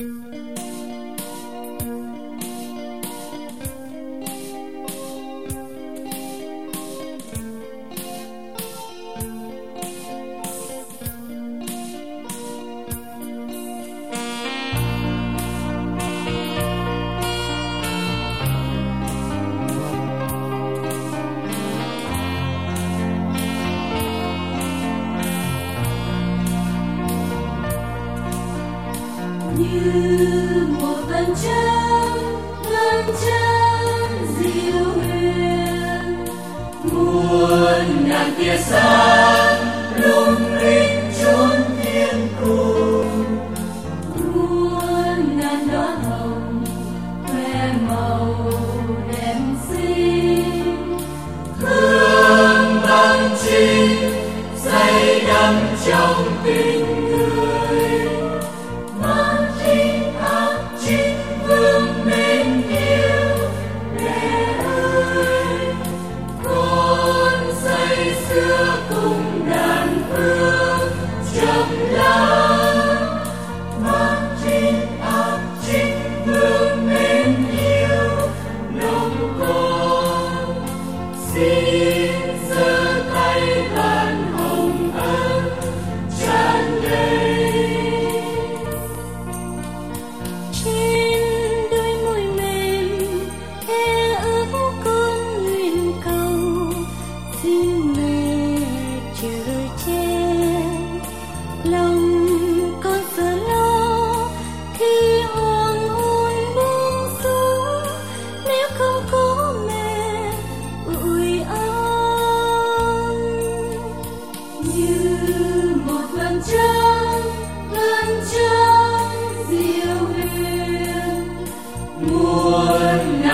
Música muôn ngàn tia sáng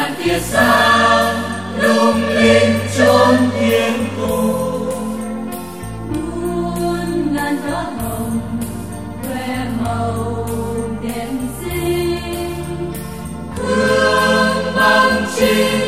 ngàn tia sáng lung linh chốn thiên cung muôn ngàn hoa hồng khoe màu đẹp xinh hương băng chính